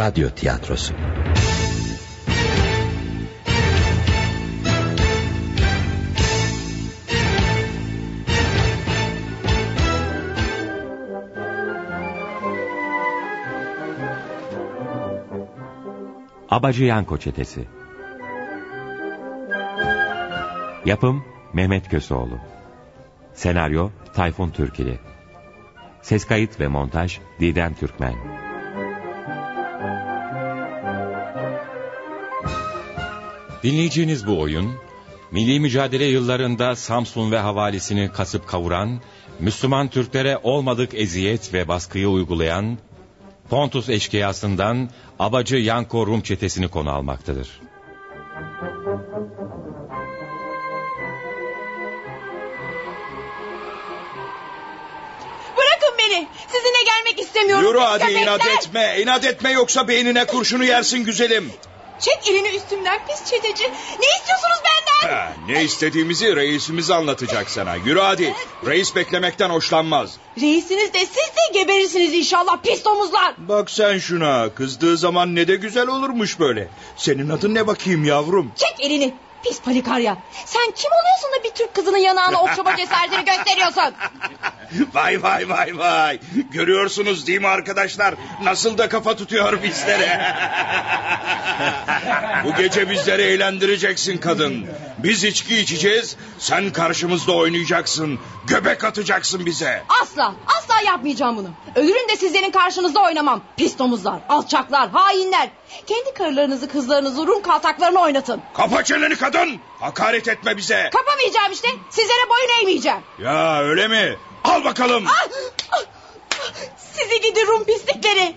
Radyo Tiyatrosu. Abacı Yanko Çetesi Yapım Mehmet Köseoğlu. Senaryo Tayfun Türkili. Ses kayıt ve montaj Didem Türkmen Dinleyeceğiniz bu oyun, milli mücadele yıllarında Samsun ve havalisini kasıp kavuran, Müslüman Türklere olmadık eziyet ve baskıyı uygulayan, Pontus eşkıyasından Abacı Yanko Rum çetesini konu almaktadır. Bırakın beni. Sizinle gelmek istemiyorum. Yürü hadi Köpekler. inat etme. İnat etme yoksa beynine kurşunu yersin güzelim. Çek elini üstümden pis çeteci. Ne istiyorsunuz benden? Ha, ne istediğimizi reisimiz anlatacak sana. Yürü hadi. Reis beklemekten hoşlanmaz. Reisiniz de siz de geberirsiniz inşallah pis domuzlar. Bak sen şuna. Kızdığı zaman ne de güzel olurmuş böyle. Senin adın ne bakayım yavrum? Çek elini. Pis palikarya. Sen kim oluyorsun da bir Türk kızının yanağına okşama cesaretini gösteriyorsun? Vay vay vay vay. Görüyorsunuz değil mi arkadaşlar? Nasıl da kafa tutuyor bizlere. Bu gece bizleri eğlendireceksin kadın. Biz içki içeceğiz. Sen karşımızda oynayacaksın. Göbek atacaksın bize. Asla asla yapmayacağım bunu. Ölürüm de sizlerin karşınızda oynamam. Pis domuzlar, alçaklar, hainler. Kendi karılarınızı kızlarınızı Rum kaltaklarına oynatın. Kapa çeneni kadın. Hakaret etme bize. Kapamayacağım işte. Sizlere boyun eğmeyeceğim. Ya öyle mi? Al bakalım. Ah! Ah! Sizi gidi Rum pislikleri.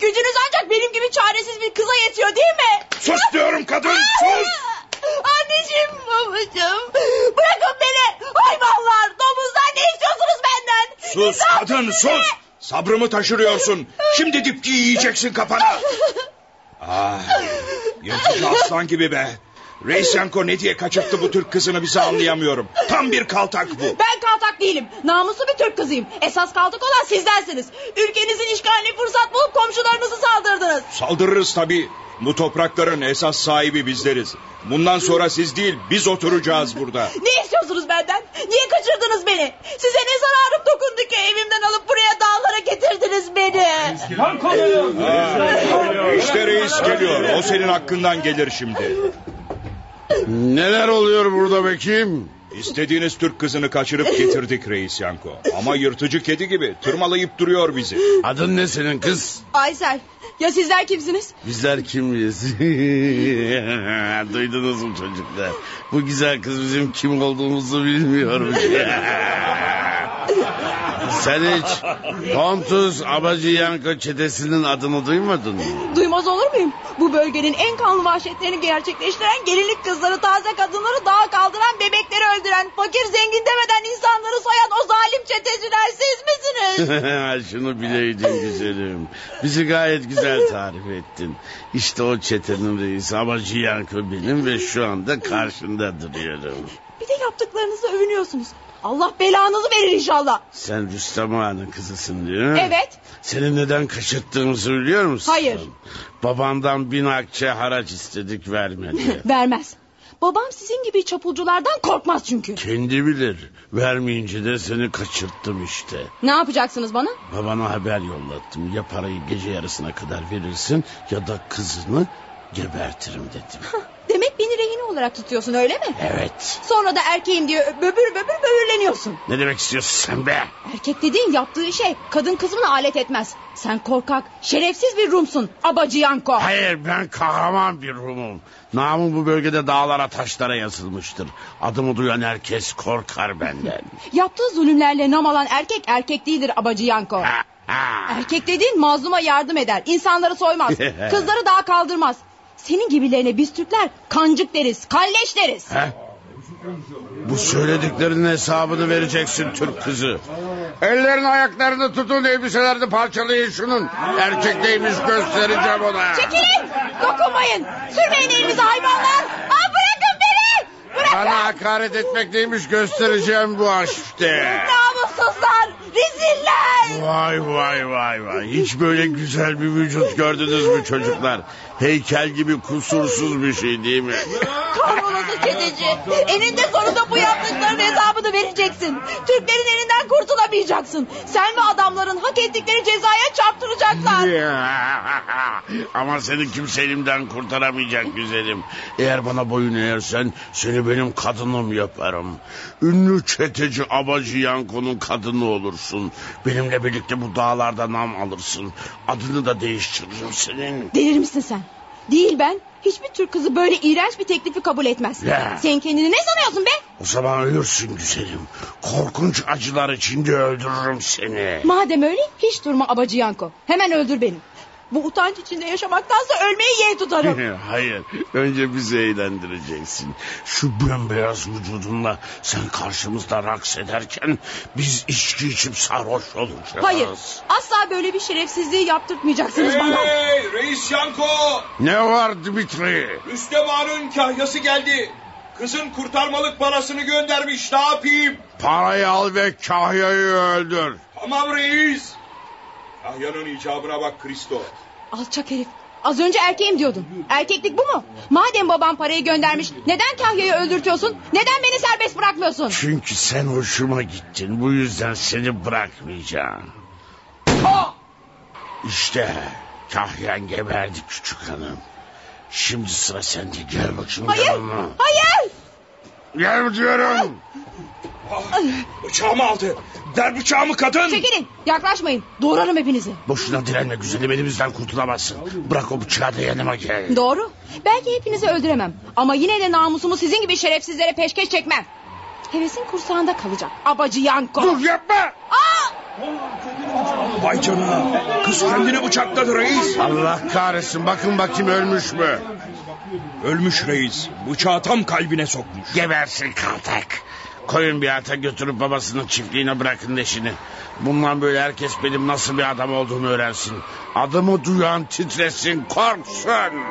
Gücünüz ancak benim gibi çaresiz bir kıza yetiyor değil mi? Sus diyorum kadın sus. Anneciğim babacığım. Bırakın beni. Hayvanlar domuzlar ne istiyorsunuz benden? Sus İmdat kadın size. sus. Sabrımı taşırıyorsun. Şimdi dipçiyi yiyeceksin kafana. Ah, yırtıcı aslan gibi be. Reis Yanko ne diye kaçırttı bu Türk kızını bize anlayamıyorum. Tam bir kaltak bu. Ben kaltak değilim. Namuslu bir Türk kızıyım. Esas kaltak olan sizlersiniz. Ülkenizin işgaline fırsat bulup komşularınızı saldırdınız. Saldırırız tabii. Bu toprakların esas sahibi bizleriz. Bundan sonra siz değil biz oturacağız burada. Ne istiyorsunuz benden? Niye kaçırdınız beni? Size ne zararım dokundu ki evimden alıp buraya dağlara getirdiniz beni? İşte reis geliyor. O senin hakkından gelir şimdi. Neler oluyor burada bakayım? İstediğiniz Türk kızını kaçırıp getirdik reis Yanko. Ama yırtıcı kedi gibi tırmalayıp duruyor bizi. Adın ne senin kız? Aysel. Ya sizler kimsiniz? Bizler kimiz? Duydunuz mu çocuklar? Bu güzel kız bizim kim olduğumuzu bilmiyormuş. Sen hiç Pontus Abacı Yanko çetesinin adını duymadın mı? Duymaz olur muyum? Bu bölgenin en kanlı vahşetlerini gerçekleştiren gelinlik kızları, taze kadınları dağa kaldıran, bebekleri öldüren, fakir zengin demeden insanları soyan o zalim çeteciler siz misiniz? Şunu bileydin güzelim. Bizi gayet güzel tarif ettin. İşte o çetenin reisi Abacı Yanko benim ve şu anda karşında duruyorum. Bir de yaptıklarınızla övünüyorsunuz. Allah belanızı verir inşallah. Sen Rüstem Ağa'nın kızısın değil mi? Evet. Seni neden kaçırttığımızı biliyor musun? Hayır. Babandan bin akçe haraç istedik vermedi. Vermez. Babam sizin gibi çapulculardan korkmaz çünkü. Kendi bilir. Vermeyince de seni kaçırttım işte. Ne yapacaksınız bana? Babana haber yollattım. Ya parayı gece yarısına kadar verirsin ya da kızını gebertirim dedim. Demek beni rehin olarak tutuyorsun öyle mi? Evet. Sonra da erkeğim diye böbür böbür böbürleniyorsun. Ne demek istiyorsun sen be? Erkek dediğin yaptığı şey kadın kısmını alet etmez. Sen korkak, şerefsiz bir Rumsun. Abacı Yanko. Hayır ben kahraman bir Rumum. Namım bu bölgede dağlara taşlara yazılmıştır. Adımı duyan herkes korkar benden. Yaptığı zulümlerle nam alan erkek erkek değildir Abacı Yanko. Ha, ha. Erkek dediğin mazluma yardım eder. insanları soymaz. Kızları daha kaldırmaz. Senin gibilerine biz Türkler kancık deriz, kalleş deriz. He? Bu söylediklerinin hesabını vereceksin Türk kızı. Ellerini ayaklarını tutun elbiselerini parçalayın şunun. Erkek neymiş göstereceğim ona. Çekilin, dokunmayın. Sürmeyin elinizi hayvanlar. Aa, bırakın beni. Bırakın. Bana hakaret etmek neymiş göstereceğim bu işte. Namussuzlar. Reziller! Vay vay vay vay. Hiç böyle güzel bir vücut gördünüz mü çocuklar? Heykel gibi kusursuz bir şey değil mi? Kahrolası çeteci. Eninde sonunda bu yaptıklarının hesabını vereceksin. Türklerin elinden kurtulamayacaksın. Sen ve adamların hak ettikleri cezaya çarptıracaklar. Ama seni kimse elimden kurtaramayacak güzelim. Eğer bana boyun eğersen seni benim kadınım yaparım. Ünlü çeteci Abacı Yanko'nun kadını olursun. Benimle birlikte bu dağlarda nam alırsın. Adını da değiştiririm senin. Delir misin sen? Değil ben. Hiçbir Türk kızı böyle iğrenç bir teklifi kabul etmez. Ya. Sen kendini ne sanıyorsun be? O zaman ölürsün güzelim. Korkunç acılar içinde öldürürüm seni. Madem öyle hiç durma abacı Yanko. Hemen öldür beni. Bu utanç içinde yaşamaktansa ölmeyi yeğ tutarım. Hayır. Önce bizi eğlendireceksin. Şu bembeyaz vücudunla sen karşımızda raks ederken biz içki içip sarhoş olacağız. Hayır asla böyle bir şerefsizliği yaptırtmayacaksınız bana. Hey reis Yanko. Ne var Dimitri? Rüstem Ağa'nın kahyası geldi. Kızın kurtarmalık parasını göndermiş ne yapayım? Parayı al ve kahyayı öldür. Tamam reis. Kahyanın icabına bak Kristo. Alçak herif. Az önce erkeğim diyordun. Erkeklik bu mu? Madem babam parayı göndermiş neden Kahya'yı öldürtüyorsun? Neden beni serbest bırakmıyorsun? Çünkü sen hoşuma gittin. Bu yüzden seni bırakmayacağım. İşte kahyan geberdi küçük hanım. Şimdi sıra sende. Gel bakayım Hayır, yanıma. hayır. Gel diyorum. Ah, bıçağımı aldı. Der bıçağımı kadın. Çekilin, yaklaşmayın. Doğrarım hepinizi. Boşuna direnme güzelim elimizden kurtulamazsın. Bırak o bıçağı da yanıma gel. Doğru. Belki hepinizi öldüremem. Ama yine de namusumu sizin gibi şerefsizlere peşkeş çekmem. Hevesin kursağında kalacak. Abacı Yanko. Dur yapma. Aa! Vay canına. Kız kendini bıçakladı reis. Allah kahretsin bakın bakayım ölmüş mü? Ölmüş reis. Bıçağı tam kalbine sokmuş. Gebersin kaltak. Koyun bir ata götürüp babasının çiftliğine bırakın leşini. Bundan böyle herkes benim nasıl bir adam olduğumu öğrensin. Adımı duyan titresin korksun.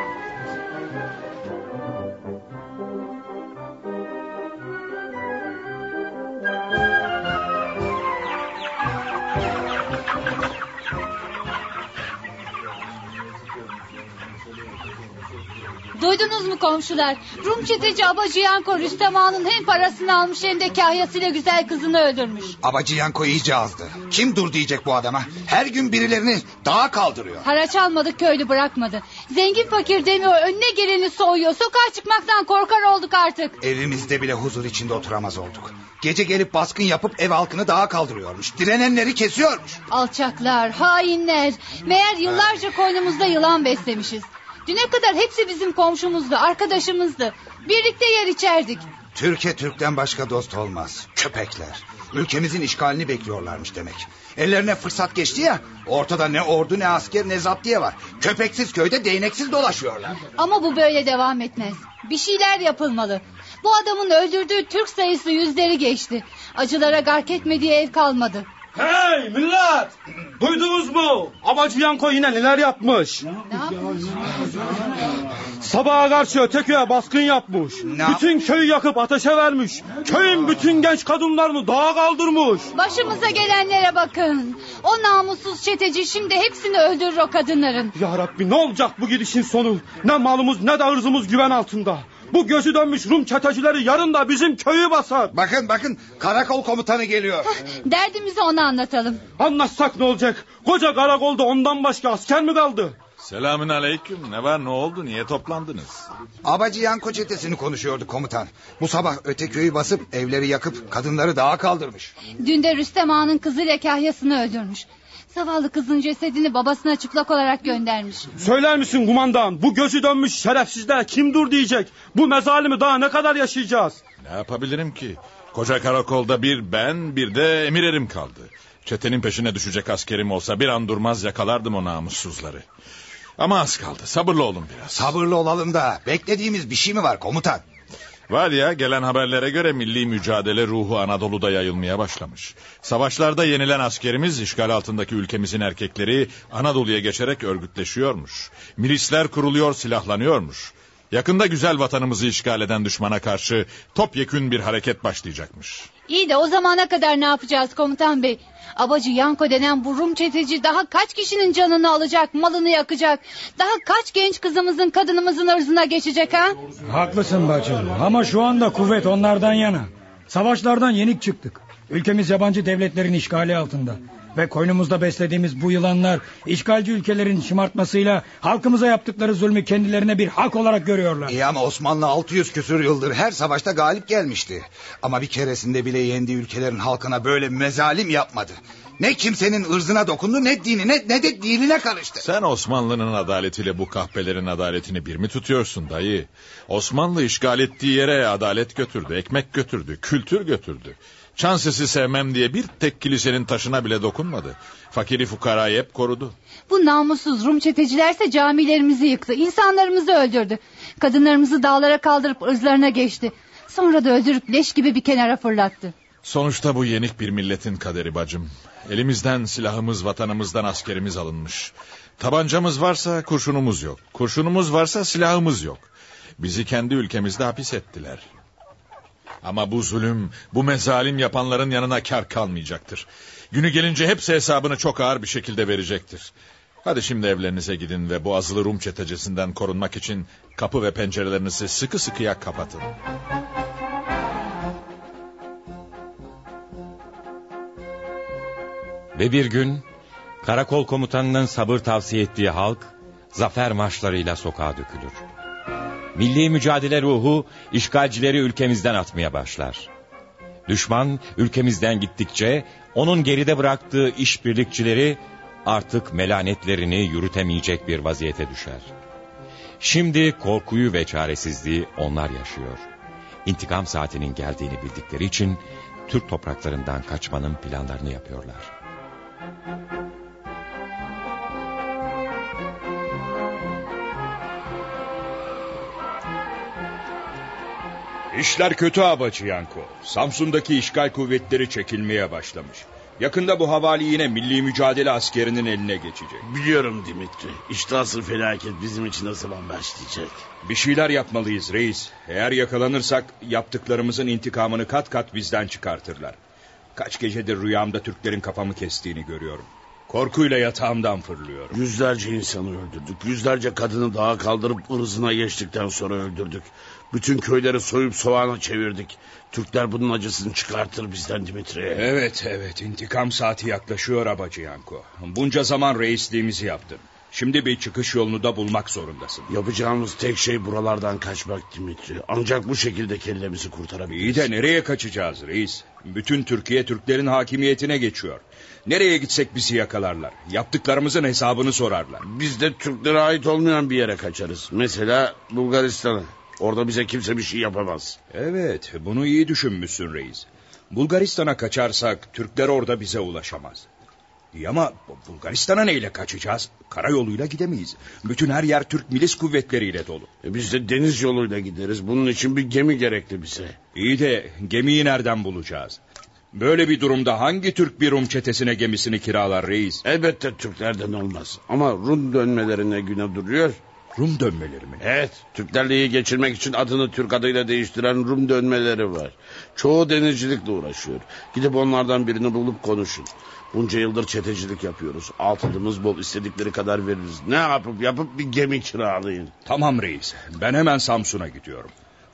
Duydunuz mu komşular? Rum çeteci Abacı Yanko Rüstem Ağa'nın hem parasını almış hem de kahyasıyla güzel kızını öldürmüş. Abacı Yanko iyice azdı. Kim dur diyecek bu adama? Her gün birilerini dağa kaldırıyor. Haraç almadı köylü bırakmadı. Zengin fakir demiyor önüne geleni soğuyor. Sokağa çıkmaktan korkar olduk artık. Evimizde bile huzur içinde oturamaz olduk. Gece gelip baskın yapıp ev halkını dağa kaldırıyormuş. Direnenleri kesiyormuş. Alçaklar, hainler. Meğer yıllarca koynumuzda yılan beslemişiz. Düne kadar hepsi bizim komşumuzdu, arkadaşımızdı. Birlikte yer içerdik. Türkiye Türk'ten başka dost olmaz. Köpekler. Ülkemizin işgalini bekliyorlarmış demek. Ellerine fırsat geçti ya. Ortada ne ordu ne asker ne zaptiye var. Köpeksiz köyde değneksiz dolaşıyorlar. Ama bu böyle devam etmez. Bir şeyler yapılmalı. Bu adamın öldürdüğü Türk sayısı yüzleri geçti. Acılara gark etmediği ev kalmadı. Hey millet! Duydunuz mu? Abacı Yanko yine neler yapmış? Ne yapmış? Sabaha karşı Öteköy'e baskın yapmış. Ne bütün köyü yakıp ateşe vermiş. Köyün bütün genç kadınlarını dağa kaldırmış. Başımıza gelenlere bakın. O namussuz çeteci şimdi hepsini öldürür o kadınların. Ya Rabbi ne olacak bu gidişin sonu? Ne malımız ne de ırzımız güven altında. Bu gözü dönmüş Rum çetecileri yarın da bizim köyü basar. Bakın bakın karakol komutanı geliyor. Derdimizi ona anlatalım. Anlatsak ne olacak? Koca karakolda ondan başka asker mi kaldı? Selamün aleyküm. Ne var ne oldu? Niye toplandınız? Abacı Yanko çetesini konuşuyordu komutan. Bu sabah öte köyü basıp evleri yakıp kadınları dağa kaldırmış. Dün de Rüstem Ağa'nın kızıyla kahyasını öldürmüş. Zavallı kızın cesedini babasına çıplak olarak göndermiş. Söyler misin kumandan? Bu gözü dönmüş şerefsizler kim dur diyecek? Bu mezalimi daha ne kadar yaşayacağız? Ne yapabilirim ki? Koca karakolda bir ben bir de emir erim kaldı. Çetenin peşine düşecek askerim olsa bir an durmaz yakalardım o namussuzları. Ama az kaldı. Sabırlı olun biraz. Sabırlı olalım da beklediğimiz bir şey mi var komutan? Var ya gelen haberlere göre milli mücadele ruhu Anadolu'da yayılmaya başlamış. Savaşlarda yenilen askerimiz işgal altındaki ülkemizin erkekleri Anadolu'ya geçerek örgütleşiyormuş. Milisler kuruluyor silahlanıyormuş. Yakında güzel vatanımızı işgal eden düşmana karşı topyekün bir hareket başlayacakmış. İyi de o zamana kadar ne yapacağız komutan bey? Abacı Yanko denen bu Rum çeteci daha kaç kişinin canını alacak, malını yakacak? Daha kaç genç kızımızın, kadınımızın ırzına geçecek ha? Haklısın bacım ama şu anda kuvvet onlardan yana. Savaşlardan yenik çıktık. Ülkemiz yabancı devletlerin işgali altında. Ve koynumuzda beslediğimiz bu yılanlar işgalci ülkelerin şımartmasıyla halkımıza yaptıkları zulmü kendilerine bir hak olarak görüyorlar. İyi ama Osmanlı 600 küsur yıldır her savaşta galip gelmişti. Ama bir keresinde bile yendiği ülkelerin halkına böyle mezalim yapmadı. Ne kimsenin ırzına dokundu ne dinine ne de dinine karıştı. Sen Osmanlı'nın adaletiyle bu kahpelerin adaletini bir mi tutuyorsun dayı? Osmanlı işgal ettiği yere adalet götürdü, ekmek götürdü, kültür götürdü. Çan sesi sevmem diye bir tek kilisenin taşına bile dokunmadı. Fakiri fukarayı hep korudu. Bu namussuz Rum çetecilerse camilerimizi yıktı, insanlarımızı öldürdü. Kadınlarımızı dağlara kaldırıp ırzlarına geçti. Sonra da öldürüp leş gibi bir kenara fırlattı. Sonuçta bu yenik bir milletin kaderi bacım. Elimizden silahımız, vatanımızdan askerimiz alınmış. Tabancamız varsa kurşunumuz yok. Kurşunumuz varsa silahımız yok. Bizi kendi ülkemizde hapis ettiler. Ama bu zulüm, bu mezalim yapanların yanına kar kalmayacaktır. Günü gelince hepsi hesabını çok ağır bir şekilde verecektir. Hadi şimdi evlerinize gidin ve bu azılı Rum çetecesinden korunmak için kapı ve pencerelerinizi sıkı sıkıya kapatın. Ve bir gün karakol komutanının sabır tavsiye ettiği halk zafer marşlarıyla sokağa dökülür. Milli mücadele ruhu işgalcileri ülkemizden atmaya başlar. Düşman ülkemizden gittikçe onun geride bıraktığı işbirlikçileri artık melanetlerini yürütemeyecek bir vaziyete düşer. Şimdi korkuyu ve çaresizliği onlar yaşıyor. İntikam saatinin geldiğini bildikleri için Türk topraklarından kaçmanın planlarını yapıyorlar. İşler kötü abacı Yanko. Samsun'daki işgal kuvvetleri çekilmeye başlamış. Yakında bu havali yine milli mücadele askerinin eline geçecek. Biliyorum Dimitri. İşte asıl felaket bizim için ne zaman başlayacak? Bir şeyler yapmalıyız reis. Eğer yakalanırsak yaptıklarımızın intikamını kat kat bizden çıkartırlar. Kaç gecedir rüyamda Türklerin kafamı kestiğini görüyorum. Korkuyla yatağımdan fırlıyorum. Yüzlerce insanı öldürdük. Yüzlerce kadını dağa kaldırıp ırzına geçtikten sonra öldürdük. Bütün köyleri soyup soğana çevirdik. Türkler bunun acısını çıkartır bizden Dimitri. Evet evet intikam saati yaklaşıyor abacı Yanko. Bunca zaman reisliğimizi yaptın. Şimdi bir çıkış yolunu da bulmak zorundasın. Yapacağımız tek şey buralardan kaçmak Dimitri. Ancak bu şekilde kellemizi kurtarabiliriz. İyi de nereye kaçacağız reis? Bütün Türkiye Türklerin hakimiyetine geçiyor. Nereye gitsek bizi yakalarlar. Yaptıklarımızın hesabını sorarlar. Biz de Türklere ait olmayan bir yere kaçarız. Mesela Bulgaristan'a. Orada bize kimse bir şey yapamaz. Evet bunu iyi düşünmüşsün reis. Bulgaristan'a kaçarsak Türkler orada bize ulaşamaz. İyi ama Bulgaristan'a neyle kaçacağız? Karayoluyla gidemeyiz. Bütün her yer Türk milis kuvvetleriyle dolu. E biz de deniz yoluyla gideriz. Bunun için bir gemi gerekli bize. İyi de gemiyi nereden bulacağız? Böyle bir durumda hangi Türk bir Rum çetesine gemisini kiralar reis? Elbette Türklerden olmaz. Ama Rum dönmelerine güne duruyor. Rum dönmeleri mi? Evet. Türklerle iyi geçirmek için adını Türk adıyla değiştiren Rum dönmeleri var. Çoğu denizcilikle uğraşıyor. Gidip onlardan birini bulup konuşun. Bunca yıldır çetecilik yapıyoruz. Altınımız bol istedikleri kadar veririz. Ne yapıp yapıp bir gemi kiralayın. Tamam reis. Ben hemen Samsun'a gidiyorum.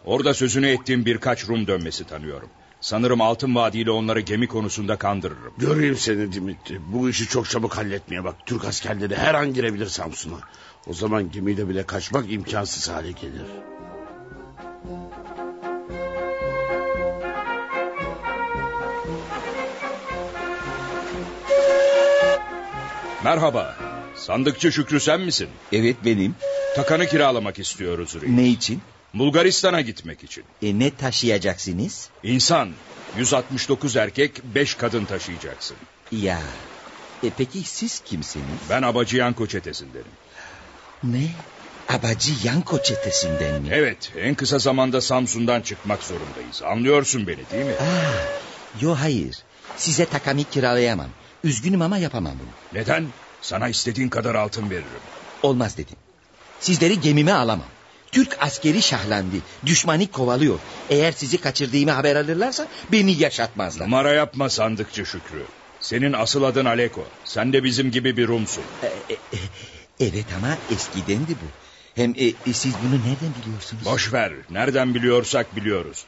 Orada sözünü ettiğim birkaç Rum dönmesi tanıyorum. Sanırım Altın Vadi ile onları gemi konusunda kandırırım. Göreyim seni Dimitri. Bu işi çok çabuk halletmeye bak. Türk askerleri her an girebilir Samsun'a. O zaman gemiyle bile kaçmak imkansız hale gelir. Merhaba. Sandıkçı Şükrü sen misin? Evet benim. Takanı kiralamak istiyoruz reis. Ne için? Bulgaristan'a gitmek için. E, ne taşıyacaksınız? İnsan. 169 erkek 5 kadın taşıyacaksın. Ya. E, peki siz kimsiniz? Ben Abacı Yanko çetesindenim. Ne? Abacı Yanko çetesinden mi? Evet en kısa zamanda Samsun'dan çıkmak zorundayız. Anlıyorsun beni değil mi? Aa, yo hayır. Size takamı kiralayamam. Üzgünüm ama yapamam bunu. Neden? Sana istediğin kadar altın veririm. Olmaz dedim. Sizleri gemime alamam. Türk askeri şahlandı. Düşmanı kovalıyor. Eğer sizi kaçırdığımı haber alırlarsa beni yaşatmazlar. Numara yapma sandıkçı Şükrü. Senin asıl adın Aleko. Sen de bizim gibi bir Rumsun. E, e, evet ama eskidendi bu. Hem e, e, siz bunu nereden biliyorsunuz? Boş ver. Nereden biliyorsak biliyoruz.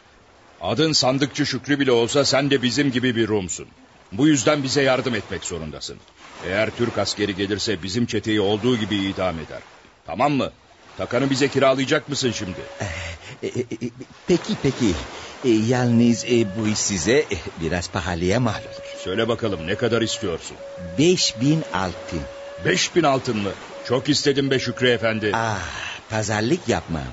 Adın sandıkçı Şükrü bile olsa sen de bizim gibi bir Rumsun. Bu yüzden bize yardım etmek zorundasın. Eğer Türk askeri gelirse bizim çeteyi olduğu gibi idam eder. Tamam mı? Takanı bize kiralayacak mısın şimdi? E, e, e, peki peki. Yalnız bu iş size biraz pahalıya mal olur. Söyle bakalım ne kadar istiyorsun? Beş bin altın. Beş bin altın mı? Çok istedim be Şükrü Efendi. Ah, pazarlık yapmam.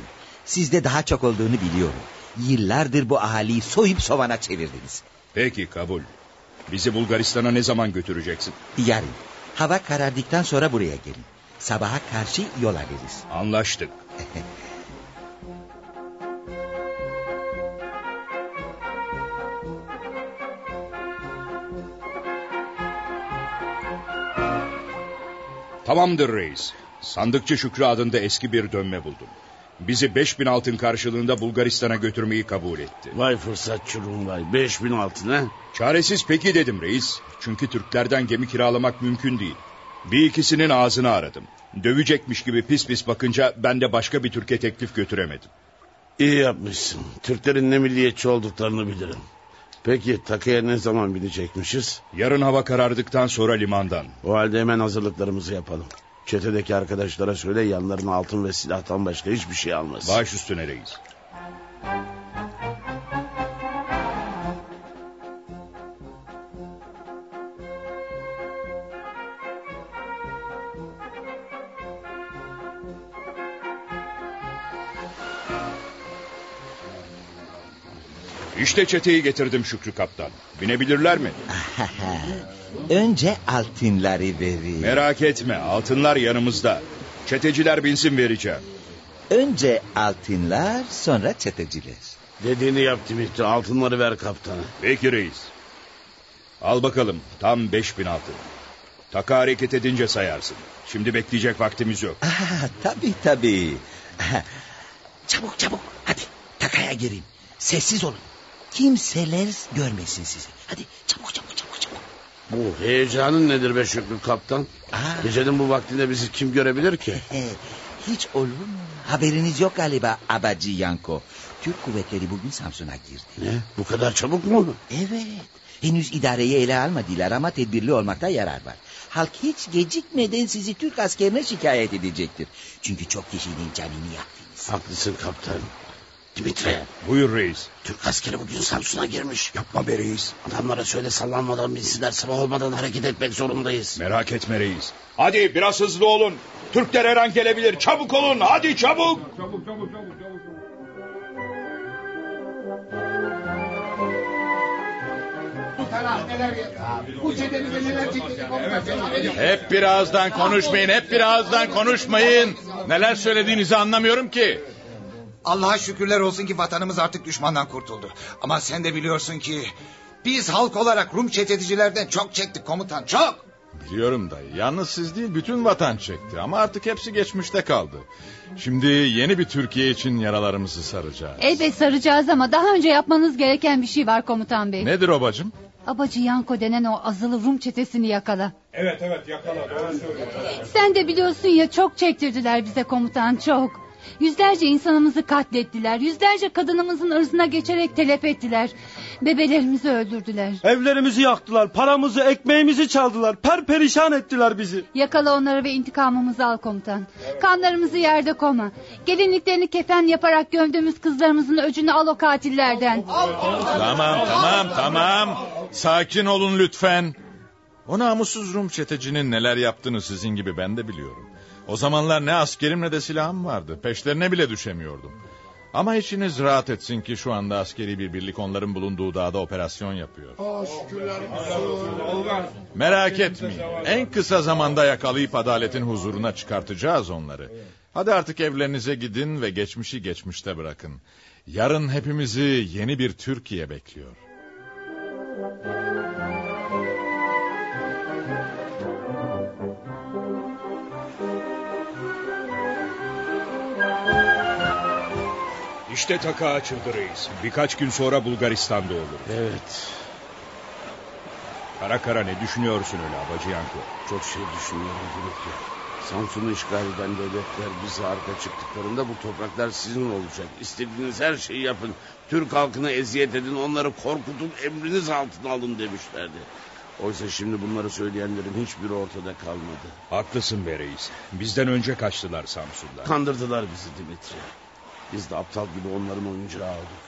Sizde daha çok olduğunu biliyorum. Yıllardır bu ahaliyi soyup sovana çevirdiniz. Peki kabul. Bizi Bulgaristan'a ne zaman götüreceksin? Yarın. Hava karardıktan sonra buraya gelin. Sabaha karşı yol alırız. Anlaştık. Tamamdır reis. Sandıkçı Şükrü adında eski bir dönme buldum. Bizi beş bin altın karşılığında Bulgaristan'a götürmeyi kabul etti. Vay fırsatçı Rum vay. Beş bin altın ha? Çaresiz peki dedim reis. Çünkü Türklerden gemi kiralamak mümkün değil. Bir ikisinin ağzını aradım. Dövecekmiş gibi pis pis bakınca ben de başka bir Türkiye teklif götüremedim. İyi yapmışsın. Türklerin ne milliyetçi olduklarını bilirim. Peki takıya ne zaman binecekmişiz? Yarın hava karardıktan sonra limandan. O halde hemen hazırlıklarımızı yapalım. Çetedeki arkadaşlara söyle yanlarına altın ve silahtan başka hiçbir şey almasın. Baş üstüne reis. İşte çeteyi getirdim Şükrü Kaptan. Binebilirler mi? Önce altınları verin. Merak etme altınlar yanımızda. Çeteciler binsin vereceğim. Önce altınlar sonra çeteciler. Dediğini yap Dimitri altınları ver kaptana. Peki reis. Al bakalım tam beş bin altın. Taka hareket edince sayarsın. Şimdi bekleyecek vaktimiz yok. Aa, tabii tabii. çabuk çabuk hadi takaya girin. Sessiz olun. Kimseler görmesin sizi. Hadi çabuk çabuk çabuk çabuk. Bu heyecanın nedir be Şükrü kaptan? Aa. Gecenin bu vaktinde bizi kim görebilir ki? Hiç olur mu? Haberiniz yok galiba Abacı Yanko. Türk kuvvetleri bugün Samsun'a girdi. Ne? Bu kadar çabuk mu? Evet. Henüz idareyi ele almadılar ama tedbirli olmakta yarar var. Halk hiç gecikmeden sizi Türk askerine şikayet edecektir. Çünkü çok kişinin canını yaktınız. Haklısın kaptan. Dimitri. Buyur reis. Türk askeri bugün Samsun'a girmiş. Yapma be reis. Adamlara söyle sallanmadan binsinler sabah olmadan hareket etmek zorundayız. Merak etme reis. Hadi biraz hızlı olun. Türkler her an gelebilir. Çabuk olun. Hadi çabuk. Çabuk çabuk çabuk çabuk. Hep bir ağızdan konuşmayın, hep bir ağızdan konuşmayın. Neler söylediğinizi anlamıyorum ki. Allah'a şükürler olsun ki vatanımız artık düşmandan kurtuldu. Ama sen de biliyorsun ki biz halk olarak Rum çetecilerden çok çektik komutan çok. Biliyorum dayı. Yalnız siz değil bütün vatan çekti. Ama artık hepsi geçmişte kaldı. Şimdi yeni bir Türkiye için yaralarımızı saracağız. Elbet saracağız ama daha önce yapmanız gereken bir şey var komutan bey. Nedir o bacım? Abacı Yanko denen o azılı Rum çetesini yakala. Evet evet yakala doğru söylüyor. Sen de biliyorsun ya çok çektirdiler bize komutan çok. Yüzlerce insanımızı katlettiler. Yüzlerce kadınımızın ırzına geçerek telef ettiler. Bebelerimizi öldürdüler. Evlerimizi yaktılar, paramızı, ekmeğimizi çaldılar, perperişan ettiler bizi. Yakala onları ve intikamımızı al komutan. Kanlarımızı yerde koma. Gelinliklerini kefen yaparak gömdüğümüz kızlarımızın öcünü al o katillerden. Tamam tamam tamam. Sakin olun lütfen. O namussuz Rum çetecinin neler yaptığını sizin gibi ben de biliyorum. O zamanlar ne askerim ne de silahım vardı. Peşlerine bile düşemiyordum. Ama içiniz rahat etsin ki şu anda askeri bir birlik onların bulunduğu dağda operasyon yapıyor. Merak etmeyin. En kısa zamanda yakalayıp adaletin huzuruna çıkartacağız onları. Hadi artık evlerinize gidin ve geçmişi geçmişte bırakın. Yarın hepimizi yeni bir Türkiye bekliyor. İşte taka açıldı reis. Birkaç gün sonra Bulgaristan'da olur. Evet. Kara kara ne düşünüyorsun öyle abacı Yanko? Çok şey düşünüyorum Dimitri. Samsun'u işgal eden devletler bize arka çıktıklarında bu topraklar sizin olacak. İstediğiniz her şeyi yapın. Türk halkına eziyet edin, onları korkutun, emriniz altına alın demişlerdi. Oysa şimdi bunları söyleyenlerin hiçbiri ortada kalmadı. Haklısın be reis. Bizden önce kaçtılar Samsun'dan. Kandırdılar bizi Dimitri. Biz de aptal gibi onların oyuncağı olduk.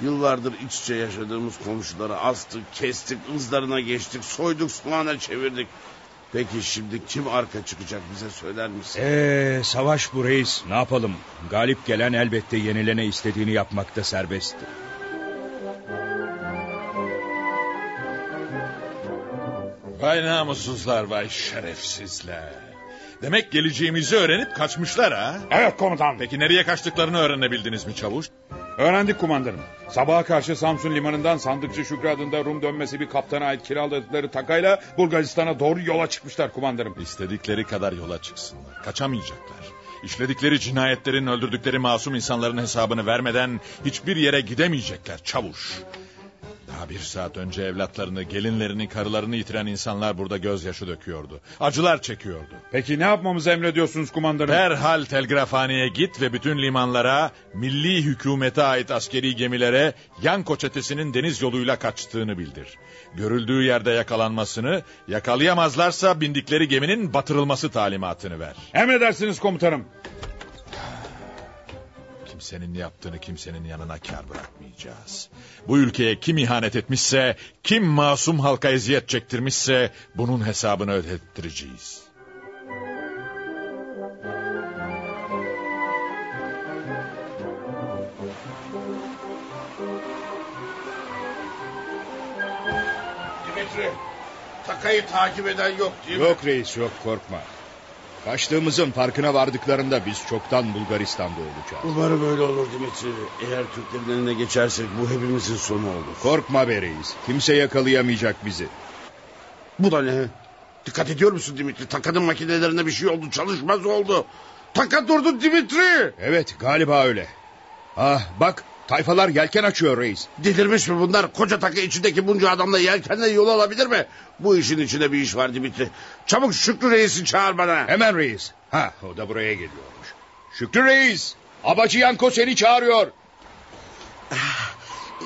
Yıllardır iç içe yaşadığımız komşuları astık, kestik, ızlarına geçtik, soyduk, soğana çevirdik. Peki şimdi kim arka çıkacak bize söyler misin? Ee, savaş bu reis. Ne yapalım? Galip gelen elbette yenilene istediğini yapmakta serbesttir. Vay namussuzlar vay şerefsizler. Demek geleceğimizi öğrenip kaçmışlar ha? Evet komutan. Peki nereye kaçtıklarını öğrenebildiniz mi çavuş? Öğrendik kumandanım. Sabaha karşı Samsun limanından sandıkçı Şükrü adında Rum dönmesi bir kaptana ait kiraladıkları takayla Bulgaristan'a doğru yola çıkmışlar kumandanım. İstedikleri kadar yola çıksınlar. Kaçamayacaklar. İşledikleri cinayetlerin öldürdükleri masum insanların hesabını vermeden hiçbir yere gidemeyecekler çavuş. Daha bir saat önce evlatlarını, gelinlerini, karılarını yitiren insanlar burada gözyaşı döküyordu. Acılar çekiyordu. Peki ne yapmamızı emrediyorsunuz kumandanım? Derhal telgrafhaneye git ve bütün limanlara, milli hükümete ait askeri gemilere Yanko çetesinin deniz yoluyla kaçtığını bildir. Görüldüğü yerde yakalanmasını, yakalayamazlarsa bindikleri geminin batırılması talimatını ver. Emredersiniz komutanım. Kimsenin yaptığını kimsenin yanına kar bırakmayacağız. Bu ülkeye kim ihanet etmişse, kim masum halka eziyet çektirmişse bunun hesabını ödettireceğiz. Dimitri, takayı takip eden yok değil mi? Yok reis yok korkma. Kaçtığımızın farkına vardıklarında biz çoktan Bulgaristan'da olacağız. Umarım öyle olur Dimitri. Eğer Türklerin eline geçersek bu hepimizin sonu olur. Korkma be reis. Kimse yakalayamayacak bizi. Bu da ne? Dikkat ediyor musun Dimitri? Taka'nın makinelerine bir şey oldu. Çalışmaz oldu. Taka durdu Dimitri. Evet galiba öyle. Ah bak tayfalar yelken açıyor reis. Delirmiş mi bunlar? Koca takı içindeki bunca adamla yelkenle yol alabilir mi? Bu işin içinde bir iş var Dimitri. Çabuk Şükrü Reis'i çağır bana. Hemen reis. Ha o da buraya geliyormuş. Şükrü reis. Abacı Yanko seni çağırıyor.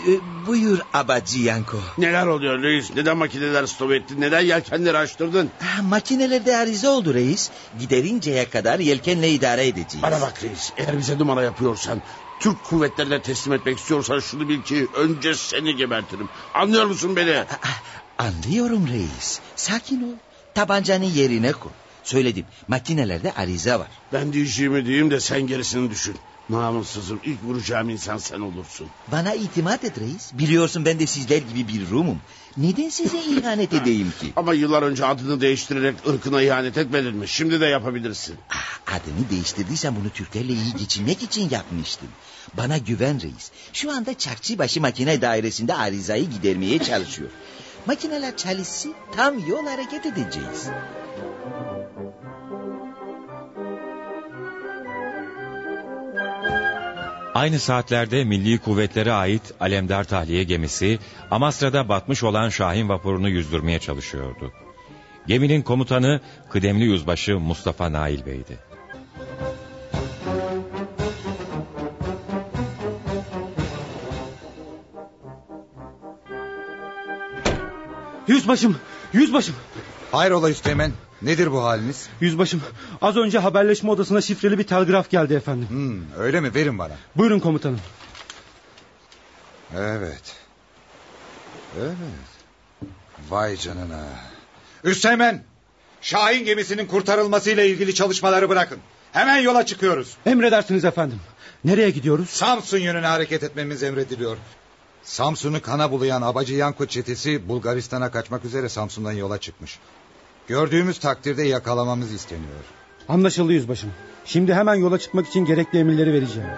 Ee, buyur abacı Yanko. Neler oluyor reis? Neden makineler stop ettin? Neden yelkenleri açtırdın? Ha, makinelerde arıza oldu reis. Giderinceye kadar yelkenle idare edeceğiz. Bana bak reis. Eğer bize numara yapıyorsan... Türk kuvvetlerine teslim etmek istiyorsan şunu bil ki önce seni gebertirim. Anlıyor musun beni? Anlıyorum reis. Sakin ol. Tabancanı yerine koy. Söyledim makinelerde arıza var. Ben diyeceğimi diyeyim de sen gerisini düşün. Namussuzum ilk vuracağım insan sen olursun. Bana itimat et reis. Biliyorsun ben de sizler gibi bir Rumum. Neden size ihanet edeyim ki? Ama yıllar önce adını değiştirerek ırkına ihanet etmedin mi? Şimdi de yapabilirsin. Ah, adını değiştirdiysen bunu Türklerle iyi geçinmek için yapmıştım. Bana güven reis. Şu anda Çarkçıbaşı makine dairesinde arızayı gidermeye çalışıyor. Makineler çalışsın tam yol hareket edeceğiz. Aynı saatlerde Milli Kuvvetlere ait Alemdar Tahliye gemisi Amasra'da batmış olan Şahin vapurunu yüzdürmeye çalışıyordu. Geminin komutanı kıdemli yüzbaşı Mustafa Nail Bey'di. Yüzbaşım, yüzbaşım. Hayrola Üsteğmen? Nedir bu haliniz? Yüzbaşım, az önce haberleşme odasına şifreli bir telgraf geldi efendim. Hmm, öyle mi? Verin bana. Buyurun komutanım. Evet. Evet. Vay canına. Üsteğmen! Şahin gemisinin kurtarılmasıyla ilgili çalışmaları bırakın. Hemen yola çıkıyoruz. Emredersiniz efendim. Nereye gidiyoruz? Samsun yönüne hareket etmemiz emrediliyor. Samsun'u kana bulayan Abacı Yanko çetesi Bulgaristan'a kaçmak üzere Samsun'dan yola çıkmış. Gördüğümüz takdirde yakalamamız isteniyor. Anlaşıldı yüzbaşım. Şimdi hemen yola çıkmak için gerekli emirleri vereceğim.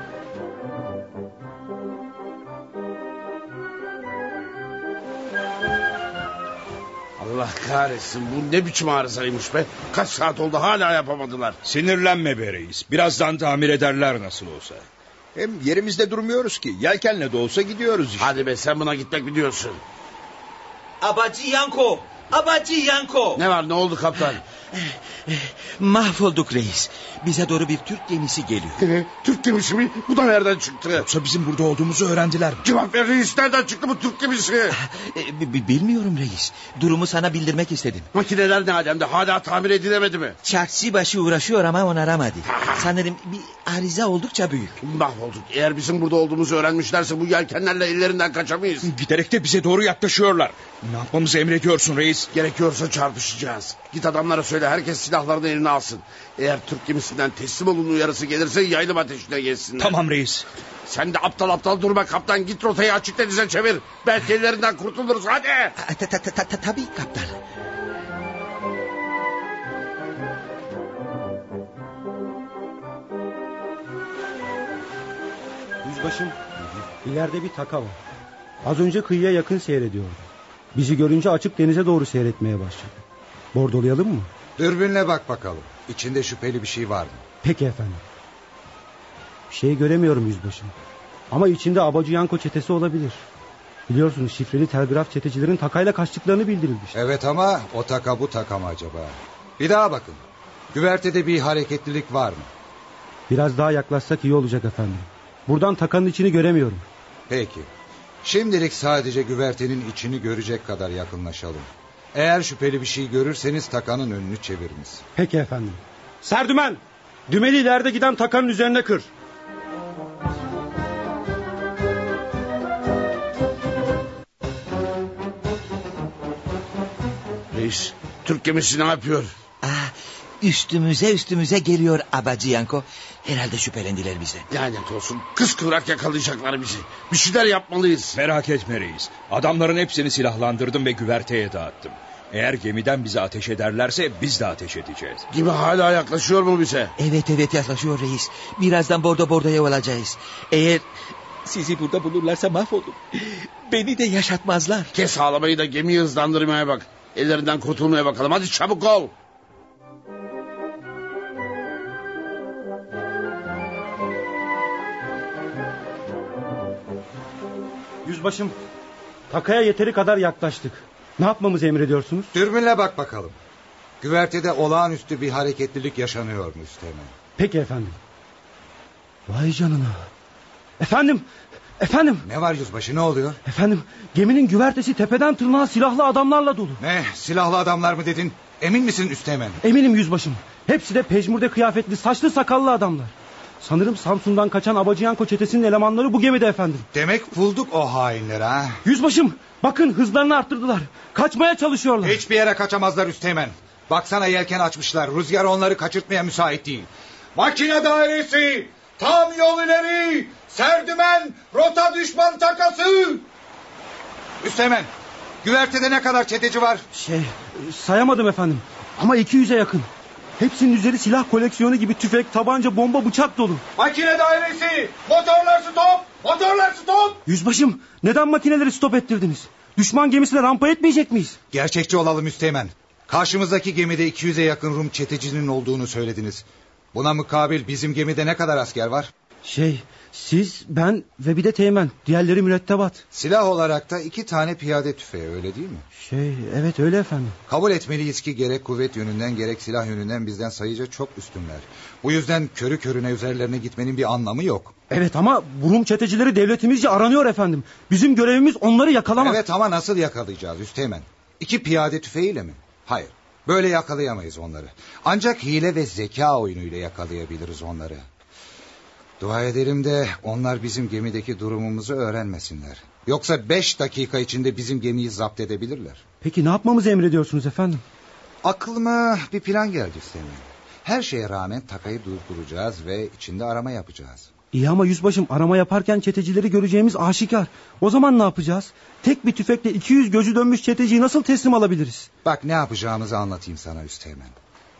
Allah kahretsin bu ne biçim arızaymış be. Kaç saat oldu hala yapamadılar. Sinirlenme be reis. Birazdan tamir ederler nasıl olsa. Hem yerimizde durmuyoruz ki. Yelkenle de olsa gidiyoruz işte. Hadi be sen buna gitmek biliyorsun. Abacı Yanko! Abacı Yanko! Ne var ne oldu kaptan? Mahvolduk reis. Bize doğru bir Türk gemisi geliyor. Türk gemisi mi? Bu da nereden çıktı? Yoksa bizim burada olduğumuzu öğrendiler mi? Cevap ver reis nereden çıktı bu Türk gemisi? E, bi- bilmiyorum reis. Durumu sana bildirmek istedim. Makineler ne alemde hala tamir edilemedi mi? Çarşı başı uğraşıyor ama onaramadı. Sanırım bir arıza oldukça büyük. Mahvolduk. Eğer bizim burada olduğumuzu öğrenmişlerse bu yelkenlerle ellerinden kaçamayız. Giderek de bize doğru yaklaşıyorlar. Ne yapmamızı emrediyorsun reis? Gerekiyorsa çarpışacağız. Git adamlara söyle herkes silahlarını eline alsın. Eğer Türk gemisinden teslim olun uyarısı gelirse yaylım ateşine geçsinler. Tamam reis. Sen de aptal aptal durma kaptan git rotayı açık denize çevir. Belki ellerinden kurtuluruz hadi. Ta- ta- ta- ta- ta- Tabii kaptan. Yüzbaşım, ileride bir taka var. Az önce kıyıya yakın seyrediyordu. Bizi görünce açık denize doğru seyretmeye başladı. Bordolayalım mı? Dürbünle bak bakalım. İçinde şüpheli bir şey var mı? Peki efendim. Bir şey göremiyorum yüzbaşım. Ama içinde Abacı Yanko çetesi olabilir. Biliyorsunuz şifreli telgraf çetecilerin takayla kaçtıklarını bildirilmiş. Evet ama o taka bu taka mı acaba? Bir daha bakın. Güvertede bir hareketlilik var mı? Biraz daha yaklaşsak iyi olacak efendim. Buradan takanın içini göremiyorum. Peki. Şimdilik sadece güvertenin içini görecek kadar yakınlaşalım. Eğer şüpheli bir şey görürseniz takanın önünü çeviriniz. Peki efendim. Serdümen! Dümeli ileride giden takanın üzerine kır. Reis Türk gemisi ne yapıyor? Ah, üstümüze üstümüze geliyor Abacı Yanko. Herhalde şüphelendiler bize. Lanet olsun kız kıvrak yakalayacaklar bizi. Bir şeyler yapmalıyız. Merak etme reis. Adamların hepsini silahlandırdım ve güverteye dağıttım. Eğer gemiden bize ateş ederlerse biz de ateş edeceğiz. Gemi hala yaklaşıyor mu bize? Evet evet yaklaşıyor reis. Birazdan bordo bordoya olacağız. Eğer sizi burada bulurlarsa mahvolur. Beni de yaşatmazlar. Kes ağlamayı da gemiyi hızlandırmaya bak. Ellerinden kurtulmaya bakalım. Hadi çabuk ol. Yüzbaşım, takaya yeteri kadar yaklaştık. Ne yapmamızı emrediyorsunuz? Dürbünle bak bakalım. Güvertede olağanüstü bir hareketlilik yaşanıyor mu Üsteğmen? Peki efendim. Vay canına. Efendim, efendim, Ne var yüzbaşı ne oluyor? efendim. Geminin güvertesi tepeden tırnağa silahlı adamlarla dolu. Ne silahlı adamlar mı dedin? Emin misin Üsteğmen? Eminim yüzbaşım. Hepsi de pejmurde kıyafetli, saçlı sakallı adamlar. Sanırım Samsun'dan kaçan Abacıyanko çetesinin elemanları bu gemide efendim. Demek bulduk o hainleri ha. Yüzbaşım, bakın hızlarını arttırdılar. Kaçmaya çalışıyorlar. Hiçbir yere kaçamazlar Üsteğmen. Baksana yelken açmışlar. Rüzgar onları kaçırtmaya müsait değil. Makine dairesi. Tam yol ileri. Serdümen. Rota düşman takası. Üsteğmen. Güvertede ne kadar çeteci var? Şey, sayamadım efendim. Ama 200'e yakın. Hepsinin üzeri silah koleksiyonu gibi tüfek, tabanca, bomba, bıçak dolu. Makine dairesi. Motorlar stop. Motorlar stop. Yüzbaşım, neden makineleri stop ettirdiniz? Düşman gemisine rampa etmeyecek miyiz? Gerçekçi olalım Üsteğmen. Karşımızdaki gemide 200'e yakın Rum çetecinin olduğunu söylediniz. Buna mukabil bizim gemide ne kadar asker var? Şey, siz, ben ve bir de teğmen. Diğerleri mürettebat. Silah olarak da iki tane piyade tüfeği öyle değil mi? Şey, evet öyle efendim. Kabul etmeliyiz ki gerek kuvvet yönünden gerek silah yönünden bizden sayıca çok üstünler. Bu yüzden körü körüne üzerlerine gitmenin bir anlamı yok. Evet ama Rum çetecileri devletimizce aranıyor efendim. Bizim görevimiz onları yakalamak. Evet ama nasıl yakalayacağız Üsteğmen? İki piyade tüfeğiyle mi? Hayır. Böyle yakalayamayız onları. Ancak hile ve zeka oyunuyla yakalayabiliriz onları. Dua edelim de onlar bizim gemideki durumumuzu öğrenmesinler. Yoksa beş dakika içinde bizim gemiyi zapt edebilirler. Peki ne yapmamızı emrediyorsunuz efendim? Aklıma bir plan geldi senin. Her şeye rağmen takayı durduracağız ve içinde arama yapacağız. İyi ama yüzbaşım arama yaparken çetecileri göreceğimiz aşikar. O zaman ne yapacağız? Tek bir tüfekle 200 gözü dönmüş çeteciyi nasıl teslim alabiliriz? Bak ne yapacağımızı anlatayım sana Üsteğmen.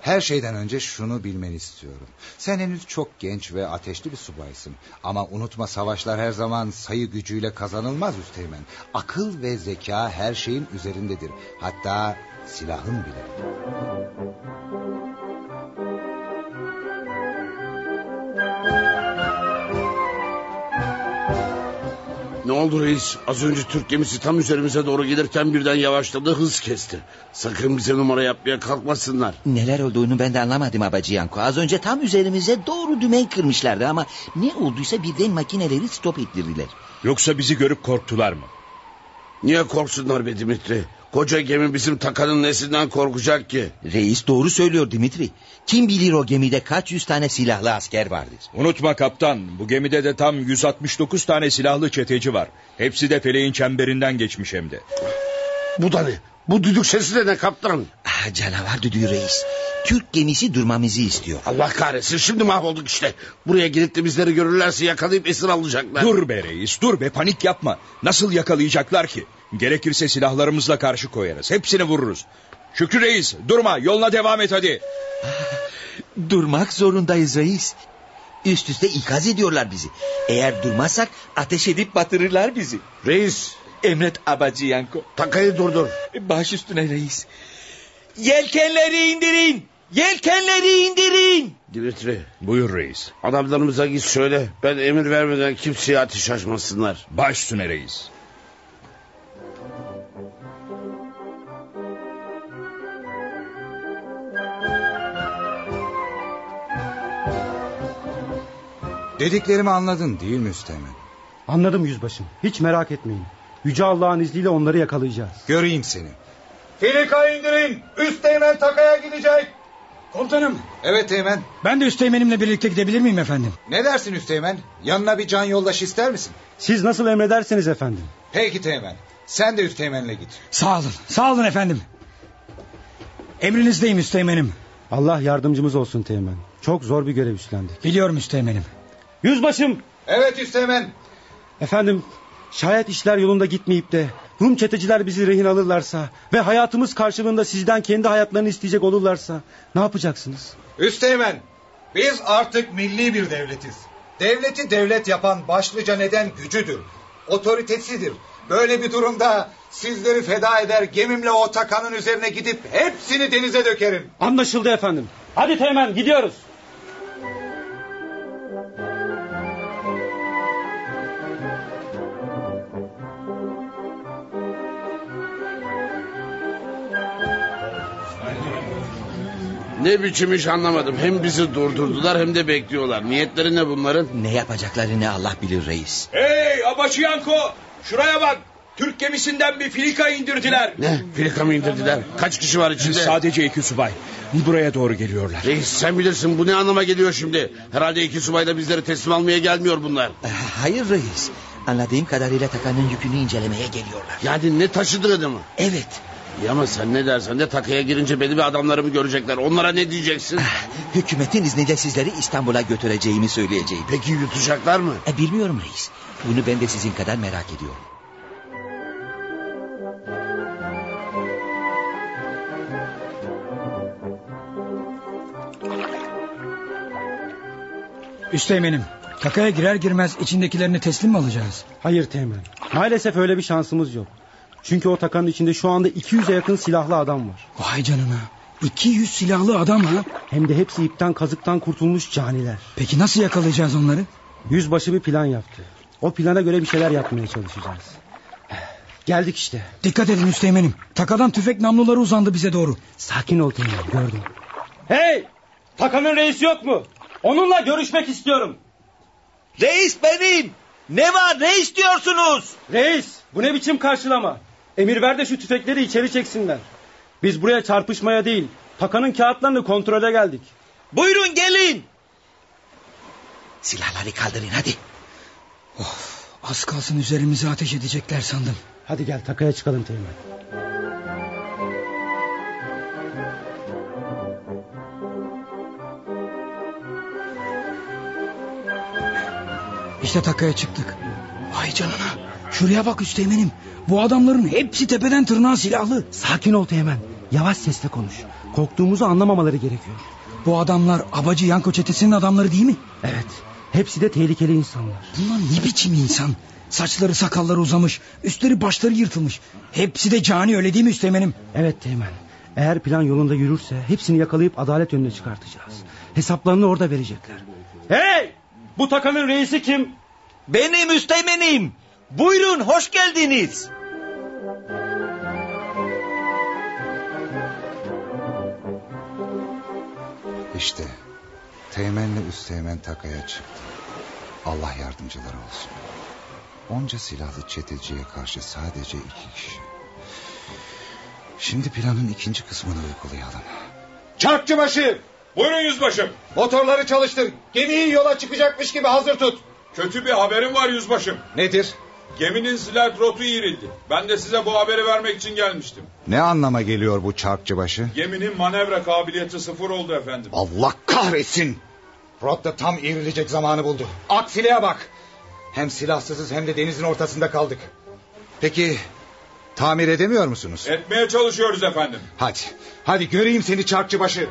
Her şeyden önce şunu bilmeni istiyorum. Sen henüz çok genç ve ateşli bir subaysın. Ama unutma savaşlar her zaman sayı gücüyle kazanılmaz Üsteğmen. Akıl ve zeka her şeyin üzerindedir. Hatta silahın bile. Ne oldu reis? Az önce Türk gemisi tam üzerimize doğru gelirken birden yavaşladı hız kesti. Sakın bize numara yapmaya kalkmasınlar. Neler olduğunu ben de anlamadım abacı Yanko. Az önce tam üzerimize doğru dümen kırmışlardı ama ne olduysa birden makineleri stop ettirdiler. Yoksa bizi görüp korktular mı? Niye korksunlar be Dimitri? Koca gemi bizim takanın nesinden korkacak ki? Reis doğru söylüyor Dimitri. Kim bilir o gemide kaç yüz tane silahlı asker vardır. Unutma kaptan bu gemide de tam 169 tane silahlı çeteci var. Hepsi de feleğin çemberinden geçmiş hem de. Bu da ne? Bu düdük sesi de ne kaptan? Ah, canavar düdüğü reis. Türk gemisi durmamızı istiyor. Allah kahretsin şimdi mahvolduk işte. Buraya gelip de bizleri görürlerse yakalayıp esir alacaklar. Dur be reis dur be panik yapma. Nasıl yakalayacaklar ki? Gerekirse silahlarımızla karşı koyarız. Hepsini vururuz. Şükrü reis durma yoluna devam et hadi. Durmak zorundayız reis. Üst üste ikaz ediyorlar bizi. Eğer durmazsak ateş edip batırırlar bizi. Reis Emret abacı Yanko. takayı durdur. Baş üstüne reis. Yelkenleri indirin. Yelkenleri indirin. Dimitri Buyur reis. adamlarımıza git söyle. Ben emir vermeden kimseye ateş açmasınlar. Baş üstüne reis. Dediklerimi anladın değil mi Üsteğmen? Anladım yüzbaşım. Hiç merak etmeyin. Yüce Allah'ın izniyle onları yakalayacağız. Göreyim seni. Filika indirin. Üsteğmen takaya gidecek. Komutanım Evet Teğmen. ben de üsteğmenimle birlikte gidebilir miyim efendim? Ne dersin Üsteğmen? Yanına bir can yoldaş ister misin? Siz nasıl emrederseniz efendim. Peki Teğmen. Sen de Üsteğmen'le git. Sağ olun sağ olun efendim. Emrinizdeyim üsteğmenim. Allah yardımcımız olsun Teğmen. Çok zor bir görev üstlendik. Biliyorum üsteğmenim. Yüzbaşım. Evet Üsteğmen. Efendim şayet işler yolunda gitmeyip de Rum çeteciler bizi rehin alırlarsa ve hayatımız karşılığında sizden kendi hayatlarını isteyecek olurlarsa ne yapacaksınız? Üsteğmen. Biz artık milli bir devletiz. Devleti devlet yapan başlıca neden gücüdür. Otoritesidir. Böyle bir durumda sizleri feda eder gemimle o takanın üzerine gidip hepsini denize dökerim. Anlaşıldı efendim. Hadi Teğmen gidiyoruz. Ne biçim iş anlamadım. Hem bizi durdurdular hem de bekliyorlar. Niyetleri ne bunların? Ne yapacaklarını Allah bilir reis. Hey Abaçı Yanko şuraya bak. Türk gemisinden bir filika indirdiler. Ne? Filika mı indirdiler? Kaç kişi var içinde? Sadece iki subay. Buraya doğru geliyorlar. Reis sen bilirsin bu ne anlama geliyor şimdi? Herhalde iki subay da bizleri teslim almaya gelmiyor bunlar. Ah, Hayır reis. Anladığım kadarıyla takanın yükünü incelemeye geliyorlar. Yani ne taşıdığını mı? Evet. Ya ama sen ne dersen de takaya girince beni ve adamlarımı görecekler. Onlara ne diyeceksin? Hükümetin izniyle sizleri İstanbul'a götüreceğimi söyleyeceğim. Peki yutacaklar mı? E, bilmiyorum reis. Bunu ben de sizin kadar merak ediyorum. Üsteğmenim takaya girer girmez içindekilerini teslim mi alacağız? Hayır Teğmen. Maalesef öyle bir şansımız yok. Çünkü o takanın içinde şu anda 200'e yakın silahlı adam var. Vay canına. 200 silahlı adam ha. Hem de hepsi ipten kazıktan kurtulmuş caniler. Peki nasıl yakalayacağız onları? Yüzbaşı bir plan yaptı. O plana göre bir şeyler yapmaya çalışacağız. Geldik işte. Dikkat edin üsteğmenim. Takadan tüfek namluları uzandı bize doğru. Sakin ol Teğmen gördüm. Hey! Takanın reisi yok mu? Onunla görüşmek istiyorum. Reis benim. Ne var ne istiyorsunuz? Reis bu ne biçim karşılama? Emir ver de şu tüfekleri içeri çeksinler. Biz buraya çarpışmaya değil Takanın kağıtlarını kontrole geldik. Buyurun gelin. Silahları kaldırın hadi. Az kalsın üzerimize ateş edecekler sandım. Hadi gel takaya çıkalım Teğmen. İşte takaya çıktık. Vay canına. Şuraya bak üsteğmenim. Bu adamların hepsi tepeden tırnağa silahlı. Sakin ol Teğmen. Yavaş sesle konuş. Korktuğumuzu anlamamaları gerekiyor. Bu adamlar Abacı Yanko çetesinin adamları değil mi? Evet. Hepsi de tehlikeli insanlar. Bunlar ne biçim insan? Saçları sakalları uzamış. Üstleri başları yırtılmış. Hepsi de cani öyle değil mi üsteğmenim? Evet Teğmen. Eğer plan yolunda yürürse hepsini yakalayıp adalet önüne çıkartacağız. Hesaplarını orada verecekler. Hey! Bu takanın reisi kim? Benim üsteğmenim. Buyurun hoş geldiniz. İşte teğmenle üsteğmen takaya çıktı. Allah yardımcıları olsun. Onca silahlı çeteciye karşı sadece iki kişi. Şimdi planın ikinci kısmını uygulayalım. Çarkçıbaşı! Buyurun yüzbaşım. Motorları çalıştır. Gemiyi yola çıkacakmış gibi hazır tut. Kötü bir haberim var yüzbaşım. Nedir? Geminin silah rotu irildi. Ben de size bu haberi vermek için gelmiştim. Ne anlama geliyor bu çarkçıbaşı? Geminin manevra kabiliyeti sıfır oldu efendim. Allah kahretsin. Rod da tam ivrilecek zamanı buldu. Aksiliğe bak. Hem silahsızız hem de denizin ortasında kaldık. Peki tamir edemiyor musunuz? Etmeye çalışıyoruz efendim. Hadi, hadi göreyim seni çarkçıbaşı.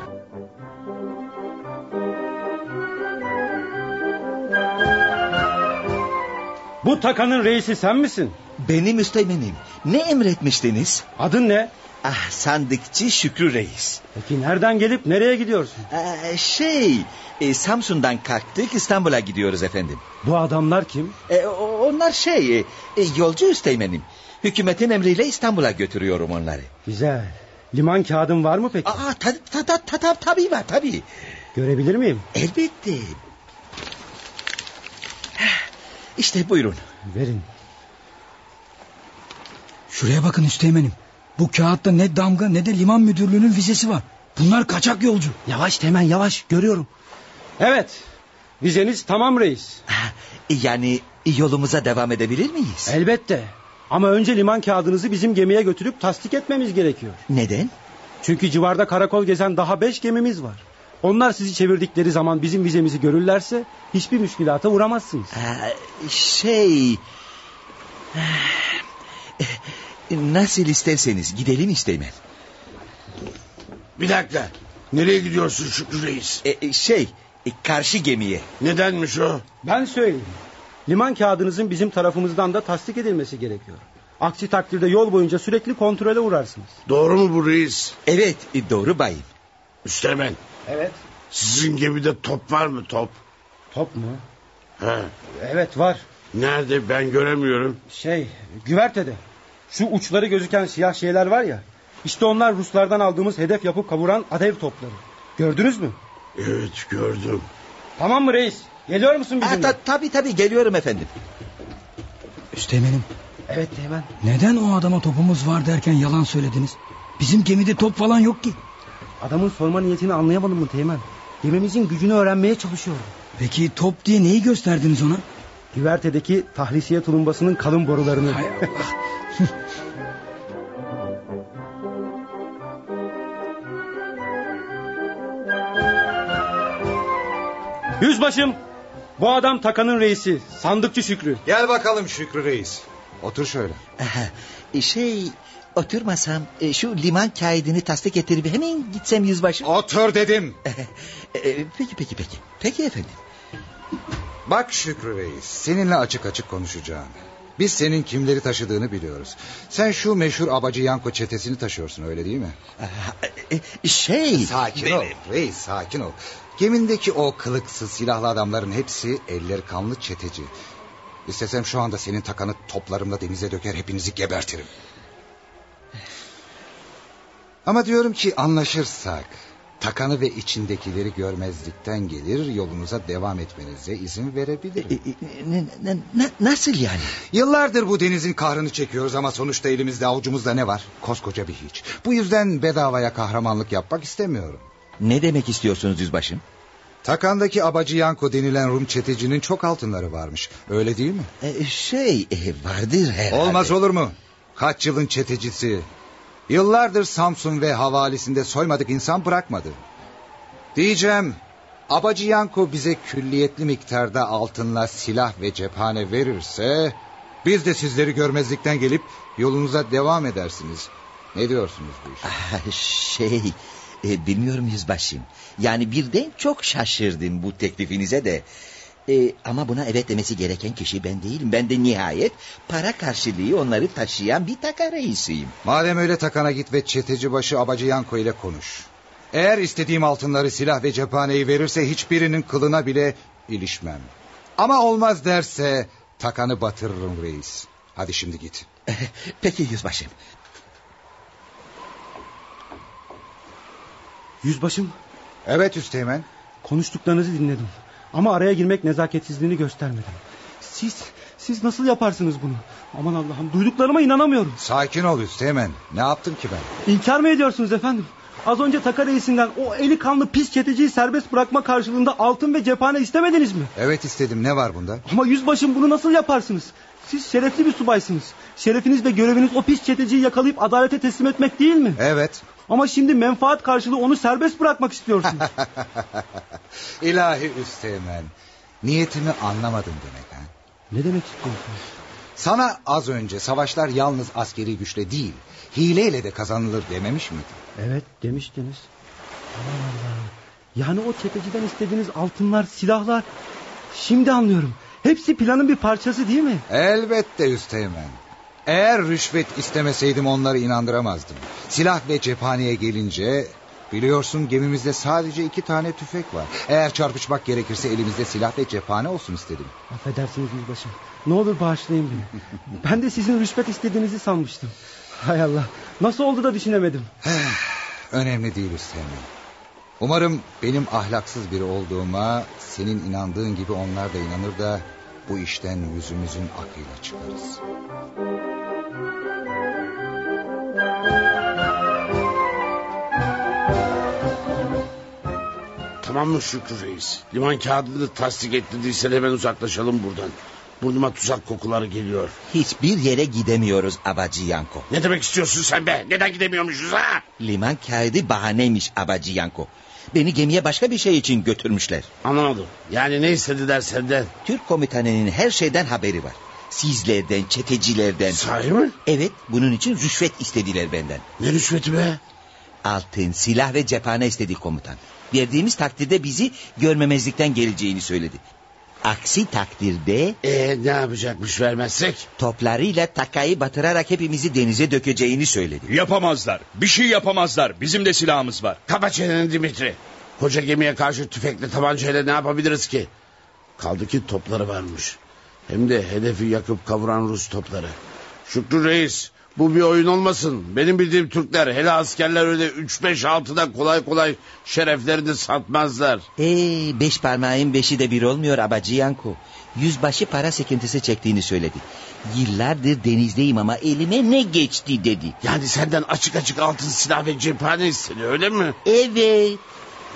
Bu takanın reisi sen misin? Benim üsteğmenim. Ne emretmiştiniz? Adın ne? Ah sandıkçı Şükrü Reis. Peki nereden gelip nereye gidiyorsun? Ee, şey e, Samsun'dan kalktık İstanbul'a gidiyoruz efendim. Bu adamlar kim? E, onlar şey e, e, yolcu üsteğmenim. Hükümetin emriyle İstanbul'a götürüyorum onları. Güzel. Liman kağıdın var mı peki? Aa ta, ta, ta, ta, tabii var tabii. Görebilir miyim? Elbette. İşte buyurun. Verin. Şuraya bakın üsteğmenim. Bu kağıtta ne damga ne de liman müdürlüğünün vizesi var. Bunlar kaçak yolcu. Yavaş Teğmen yavaş görüyorum. Evet. Vizeniz tamam reis. Yani yolumuza devam edebilir miyiz? Elbette. Ama önce liman kağıdınızı bizim gemiye götürüp tasdik etmemiz gerekiyor. Neden? Çünkü civarda karakol gezen daha beş gemimiz var. Onlar sizi çevirdikleri zaman bizim vizemizi görürlerse hiçbir müşkilata uğramazsınız. Aa, şey... Nasıl isterseniz gidelim isteğmen. Bir dakika. Nereye gidiyorsun Şükrü Reis? E, e, şey e, karşı gemiye. Nedenmiş o? Ben söyleyeyim. Liman kağıdınızın bizim tarafımızdan da tasdik edilmesi gerekiyor. Aksi takdirde yol boyunca sürekli kontrole uğrarsınız. Doğru mu bu reis? Evet e, doğru bayım. Üsteğmen Evet. sizin gemide top var mı top? Top mu? He. Evet var. Nerede ben göremiyorum. Şey güvertede. Şu uçları gözüken siyah şeyler var ya. İşte onlar Ruslardan aldığımız hedef yapıp kavuran alev topları. Gördünüz mü? Evet gördüm. Tamam mı reis? Geliyor musun Ha, bizimle? ta, tabii tabii geliyorum efendim. Üsteğmenim Evet Teğmen. neden o adama topumuz var derken yalan söylediniz? Bizim gemide top falan yok ki. Adamın sorma niyetini anlayamadın mı Teğmen? Gemimizin gücünü öğrenmeye çalışıyorum. Peki top diye neyi gösterdiniz ona? Güvertedeki tahlisiye tulumbasının kalın borularını. Hay Allah. Yüzbaşım. Bu adam takanın reisi. Sandıkçı Şükrü. Gel bakalım Şükrü Reis. Otur şöyle. Şey oturmasam e, şu liman kağıdını tasdik getirip hemen gitsem yüzbaşı. Otur dedim. E, peki peki peki. Peki efendim. Bak Şükrü Reis seninle açık açık konuşacağım. Biz senin kimleri taşıdığını biliyoruz. Sen şu meşhur Abacı Yanko çetesini taşıyorsun öyle değil mi? E, şey. Sakin ol reis sakin ol. Gemindeki o kılıksız silahlı adamların hepsi elleri kanlı çeteci. İstesem şu anda senin takanı toplarımla denize döker hepinizi gebertirim. Ama diyorum ki anlaşırsak... ...takanı ve içindekileri görmezlikten gelir... ...yolunuza devam etmenize izin verebilirim. E, e, ne- ne- ne- nasıl yani? Yıllardır bu denizin kahrını çekiyoruz ama sonuçta elimizde avucumuzda ne var? Koskoca bir hiç. Bu yüzden bedavaya kahramanlık yapmak istemiyorum. Ne demek istiyorsunuz yüzbaşım? Takan'daki Abacı Yanko denilen Rum çetecinin çok altınları varmış. Öyle değil mi? E, şey e, vardır herhalde. Olmaz olur mu? Kaç yılın çetecisi. Yıllardır Samsun ve havalisinde soymadık insan bırakmadı. Diyeceğim Abacı Yanko bize külliyetli miktarda altınla silah ve cephane verirse... ...biz de sizleri görmezlikten gelip yolunuza devam edersiniz. Ne diyorsunuz bu işe? Ah, Şey e, bilmiyorum yüzbaşım. Yani birden çok şaşırdım bu teklifinize de. E, ama buna evet demesi gereken kişi ben değilim. Ben de nihayet para karşılığı onları taşıyan bir taka reisiyim. Madem öyle takana git ve çeteci başı Abacı Yanko ile konuş. Eğer istediğim altınları silah ve cephaneyi verirse hiçbirinin kılına bile ilişmem. Ama olmaz derse Takanı batırırım reis. Hadi şimdi git. Peki yüzbaşım. Yüzbaşım Evet Üsteğmen. konuştuklarınızı dinledim. Ama araya girmek nezaketsizliğini göstermedim. Siz, siz nasıl yaparsınız bunu? Aman Allah'ım duyduklarıma inanamıyorum. Sakin ol Üsteğmen. Ne yaptım ki ben? İnkar mı ediyorsunuz efendim? Az önce Taka reisinden o eli kanlı pis çeteciyi serbest bırakma karşılığında altın ve cephane istemediniz mi? Evet istedim. Ne var bunda? Ama yüzbaşım bunu nasıl yaparsınız? Siz şerefli bir subaysınız. Şerefiniz ve göreviniz o pis çeteciyi yakalayıp adalete teslim etmek değil mi? Evet. Ama şimdi menfaat karşılığı onu serbest bırakmak istiyorsunuz. İlahi Üsteğmen. Niyetimi anlamadın demek ha? ne demek istiyorsunuz? Sana az önce savaşlar yalnız askeri güçle değil, hileyle de kazanılır dememiş miydim? Evet demiştiniz. Aman Allah'ım. Yani o çeteciden istediğiniz altınlar, silahlar. Şimdi anlıyorum. Hepsi planın bir parçası değil mi? Elbette Üsteğmen. Eğer rüşvet istemeseydim onları inandıramazdım. Silah ve cephaneye gelince... Biliyorsun gemimizde sadece iki tane tüfek var. Eğer çarpışmak gerekirse elimizde silah ve cephane olsun istedim. Affedersiniz yüzbaşım. Ne olur bağışlayın beni. ben de sizin rüşvet istediğinizi sanmıştım. Hay Allah. Nasıl oldu da düşünemedim. Önemli değil Üsteğmen. Umarım benim ahlaksız biri olduğuma senin inandığın gibi onlar da inanır da bu işten yüzümüzün akıyla çıkarız. Tamam mı Şükrü Reis? Liman kağıdını tasdik ettirdiysen hemen uzaklaşalım buradan. Burnuma tuzak kokuları geliyor. Hiçbir yere gidemiyoruz Abacı Yanko. Ne demek istiyorsun sen be? Neden gidemiyormuşuz ha? Liman kağıdı bahaneymiş Abacı Yanko. Beni gemiye başka bir şey için götürmüşler. Anlamadım. Yani ne istediler senden? Türk komutanının her şeyden haberi var. Sizlerden, çetecilerden. Sahi mi? Evet, bunun için rüşvet istediler benden. Ne rüşveti be? Altın, silah ve cephane istedi komutan. Verdiğimiz takdirde bizi görmemezlikten geleceğini söyledi. Aksi takdirde Ee, ne yapacakmış vermezsek? toplarıyla takayı batırarak hepimizi denize dökeceğini söyledi. Yapamazlar. Bir şey yapamazlar. Bizim de silahımız var. Kapa çeneni Dimitri. Koca gemiye karşı tüfekle tabancayla ne yapabiliriz ki? Kaldı ki topları varmış. Hem de hedefi yakıp kavuran Rus topları. Şükrü Reis bu bir oyun olmasın. Benim bildiğim Türkler hele askerler öyle 3-5-6'da kolay kolay şereflerini satmazlar. Ee, beş parmağın beşi de bir olmuyor Abacı Yanko. Yüzbaşı para sekintisi çektiğini söyledi. Yıllardır denizdeyim ama elime ne geçti dedi. Yani senden açık açık altın silah ve cephane istedi öyle mi? Evet.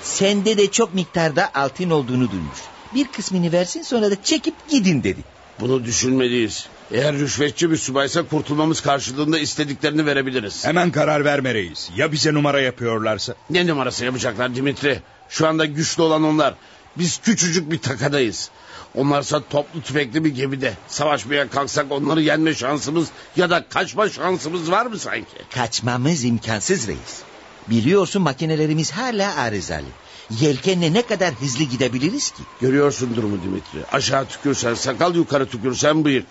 Sende de çok miktarda altın olduğunu duymuş. Bir kısmını versin sonra da çekip gidin dedi. Bunu düşünmeliyiz. Eğer rüşvetçi bir subaysa kurtulmamız karşılığında istediklerini verebiliriz. Hemen karar verme reis. Ya bize numara yapıyorlarsa? Ne numarası yapacaklar Dimitri? Şu anda güçlü olan onlar. Biz küçücük bir takadayız. Onlarsa toplu tüfekli bir gemide. Savaşmaya kalksak onları yenme şansımız ya da kaçma şansımız var mı sanki? Kaçmamız imkansız reis. Biliyorsun makinelerimiz hala arızalı. Yelkenle ne kadar hızlı gidebiliriz ki? Görüyorsun durumu Dimitri. Aşağı tükürsen sakal yukarı tükürsen bıyık.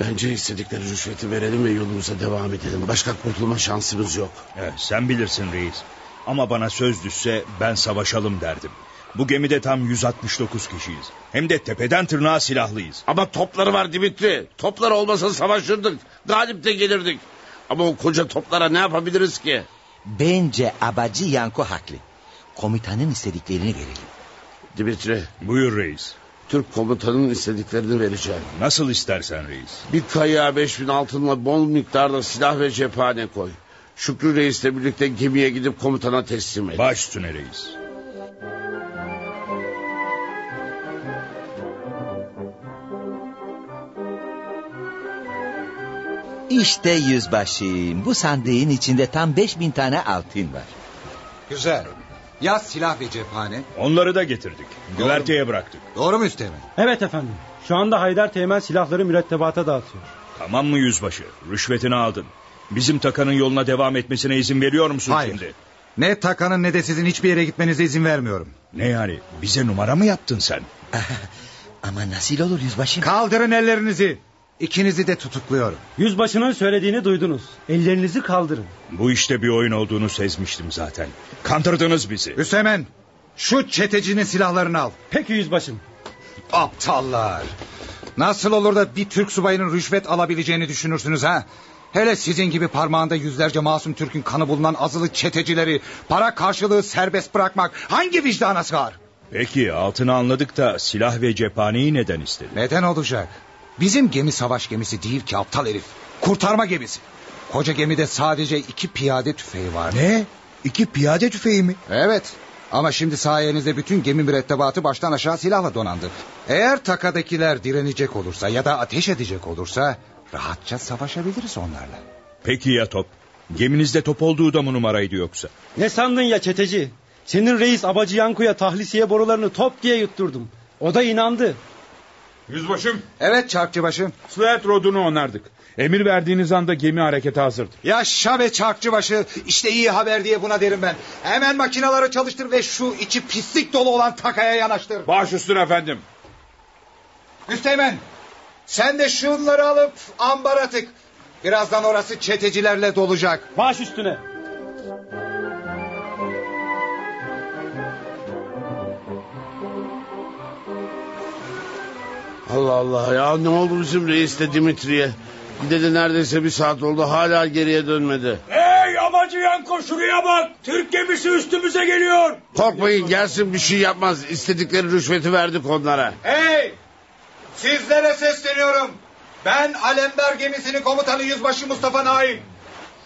Bence istedikleri rüşveti verelim ve yolumuza devam edelim. Başka kurtulma şansımız yok. Evet, sen bilirsin reis. Ama bana söz düşse ben savaşalım derdim. Bu gemide tam 169 kişiyiz. Hem de tepeden tırnağa silahlıyız. Ama topları var Dimitri. Toplar olmasa savaşırdık. Galip de gelirdik. Ama o koca toplara ne yapabiliriz ki? Bence Abacı Yanko haklı. Komutanın istediklerini verelim. Dimitri, Buyur reis. Türk komutanın istediklerini vereceğim. Nasıl istersen reis. Bir kayığa beş bin altınla bol miktarda silah ve cephane koy. Şükrü Reis'le birlikte gemiye gidip komutana teslim et. Baş üstüne reis. İşte yüzbaşım. Bu sandığın içinde tam beş bin tane altın var. Güzel. Ya silah ve cephane? Onları da getirdik. Güverteye bıraktık. Doğru mu Üsteğmen? Evet efendim. Şu anda Haydar Teğmen silahları mürettebata dağıtıyor. Tamam mı yüzbaşı? Rüşvetini aldın. Bizim takanın yoluna devam etmesine izin veriyor musun Hayır. şimdi? Ne takanın ne de sizin hiçbir yere gitmenize izin vermiyorum. Ne yani? Bize numara mı yaptın sen? Ama nasıl olur yüzbaşım? Kaldırın ellerinizi. İkinizi de tutukluyorum. Yüzbaşının söylediğini duydunuz. Ellerinizi kaldırın. Bu işte bir oyun olduğunu sezmiştim zaten. Kandırdınız bizi. Hüsemen şu çetecinin silahlarını al. Peki yüzbaşım. Aptallar. Nasıl olur da bir Türk subayının rüşvet alabileceğini düşünürsünüz ha? Hele sizin gibi parmağında yüzlerce masum Türk'ün kanı bulunan azılı çetecileri para karşılığı serbest bırakmak hangi vicdana sığar? Peki altını anladık da silah ve cephaneyi neden istedi? Neden olacak? Bizim gemi savaş gemisi değil ki aptal herif. Kurtarma gemisi. Koca gemide sadece iki piyade tüfeği var. Ne? İki piyade tüfeği mi? Evet. Ama şimdi sayenizde bütün gemi mürettebatı baştan aşağı silahla donandı. Eğer takadakiler direnecek olursa ya da ateş edecek olursa rahatça savaşabiliriz onlarla. Peki ya top? Geminizde top olduğu da mı numaraydı yoksa? Ne sandın ya çeteci? Senin reis Abacı Yanko'ya tahlisiye borularını top diye yutturdum. O da inandı. Yüzbaşım. Evet çarkçıbaşım. Sled rodunu onardık. Emir verdiğiniz anda gemi harekete hazırdır. Yaşa be çarkçıbaşı. İşte iyi haber diye buna derim ben. Hemen makinaları çalıştır ve şu içi pislik dolu olan takaya yanaştır. Baş üstüne efendim. Üsteğmen sen de şunları alıp ambara tık. Birazdan orası çetecilerle dolacak. Baş üstüne. Allah Allah ya ne oldu bizim reisle Dimitri'ye? Gideli neredeyse bir saat oldu hala geriye dönmedi. Hey amacı Yanko şuraya bak. Türk gemisi üstümüze geliyor. Korkmayın gelsin bir şey yapmaz. İstedikleri rüşveti verdik onlara. Hey! Sizlere sesleniyorum. Ben Alemdar gemisinin komutanı Yüzbaşı Mustafa Naim.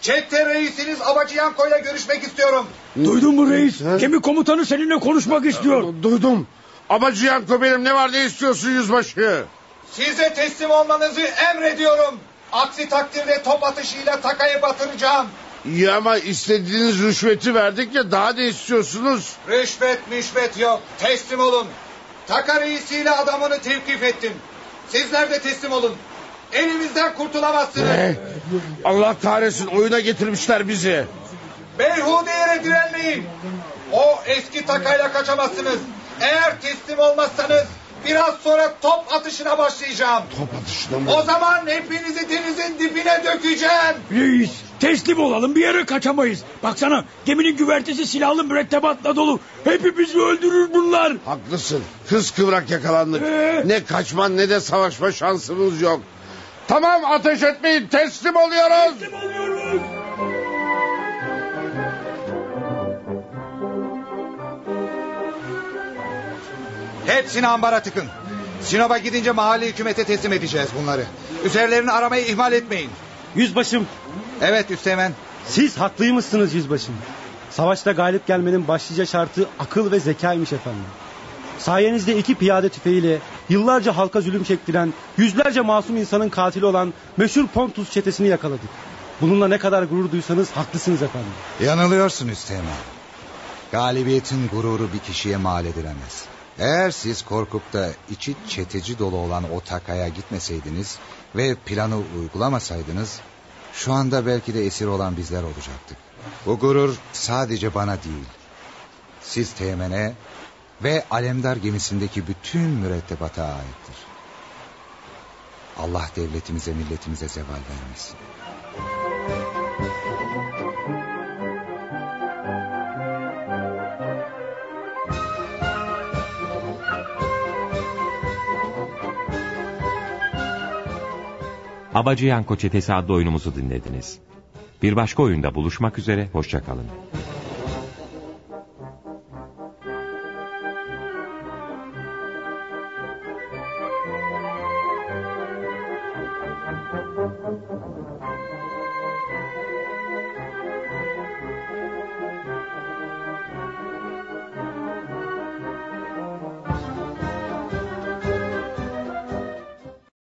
Çete reisiniz Abacı Yanko'yla görüşmek istiyorum. Duydun mu reis? Gemi komutanı seninle konuşmak istiyor. Duydum. Abacı Yanko benim ne var ne istiyorsun yüzbaşı? Size teslim olmanızı emrediyorum. Aksi takdirde top atışıyla takayı batıracağım. İyi ama istediğiniz rüşveti verdik ya daha ne istiyorsunuz? Rüşvet müşvet yok. Teslim olun. Taka reisiyle adamını tevkif ettim. Sizler de teslim olun. Elimizden kurtulamazsınız. Ne? Allah kahretsin oyuna getirmişler bizi. Beyhude yere direnmeyin. O eski takayla kaçamazsınız. Eğer teslim olmazsanız biraz sonra top atışına başlayacağım. Top atışına mı? O zaman hepinizi denizin dibine dökeceğim. Reis teslim olalım bir yere kaçamayız. Baksana geminin güvertesi silahlı mürettebatla dolu. Hepimizi öldürür bunlar. Haklısın. Kız kıvrak yakalandık. Ee? Ne kaçman ne de savaşma şansımız yok. Tamam ateş etmeyin teslim oluyoruz. Teslim oluyoruz. Hepsini ambara tıkın. Sinop'a gidince mahalle hükümete teslim edeceğiz bunları. Üzerlerini aramayı ihmal etmeyin. Yüzbaşım Evet Üsteğmen. siz haklıymışsınız yüzbaşım. Savaşta galip gelmenin başlıca şartı akıl ve zekaymış efendim. Sayenizde iki piyade tüfeğiyle yıllarca halka zulüm çektiren, yüzlerce masum insanın katili olan meşhur Pontus çetesini yakaladık. Bununla ne kadar gurur duysanız haklısınız efendim. Yanılıyorsun Üsteğmen. Galibiyetin gururu bir kişiye mal edilemez. Eğer siz korkup da içi çeteci dolu olan o takaya gitmeseydiniz ve planı uygulamasaydınız şu anda belki de esir olan bizler olacaktık. Bu gurur sadece bana değil. Siz Teğmen'e ve Alemdar gemisindeki bütün mürettebata aittir. Allah devletimize milletimize zeval vermesin. Abacı Yanko Çetesi adlı oyunumuzu dinlediniz. Bir başka oyunda buluşmak üzere, hoşçakalın.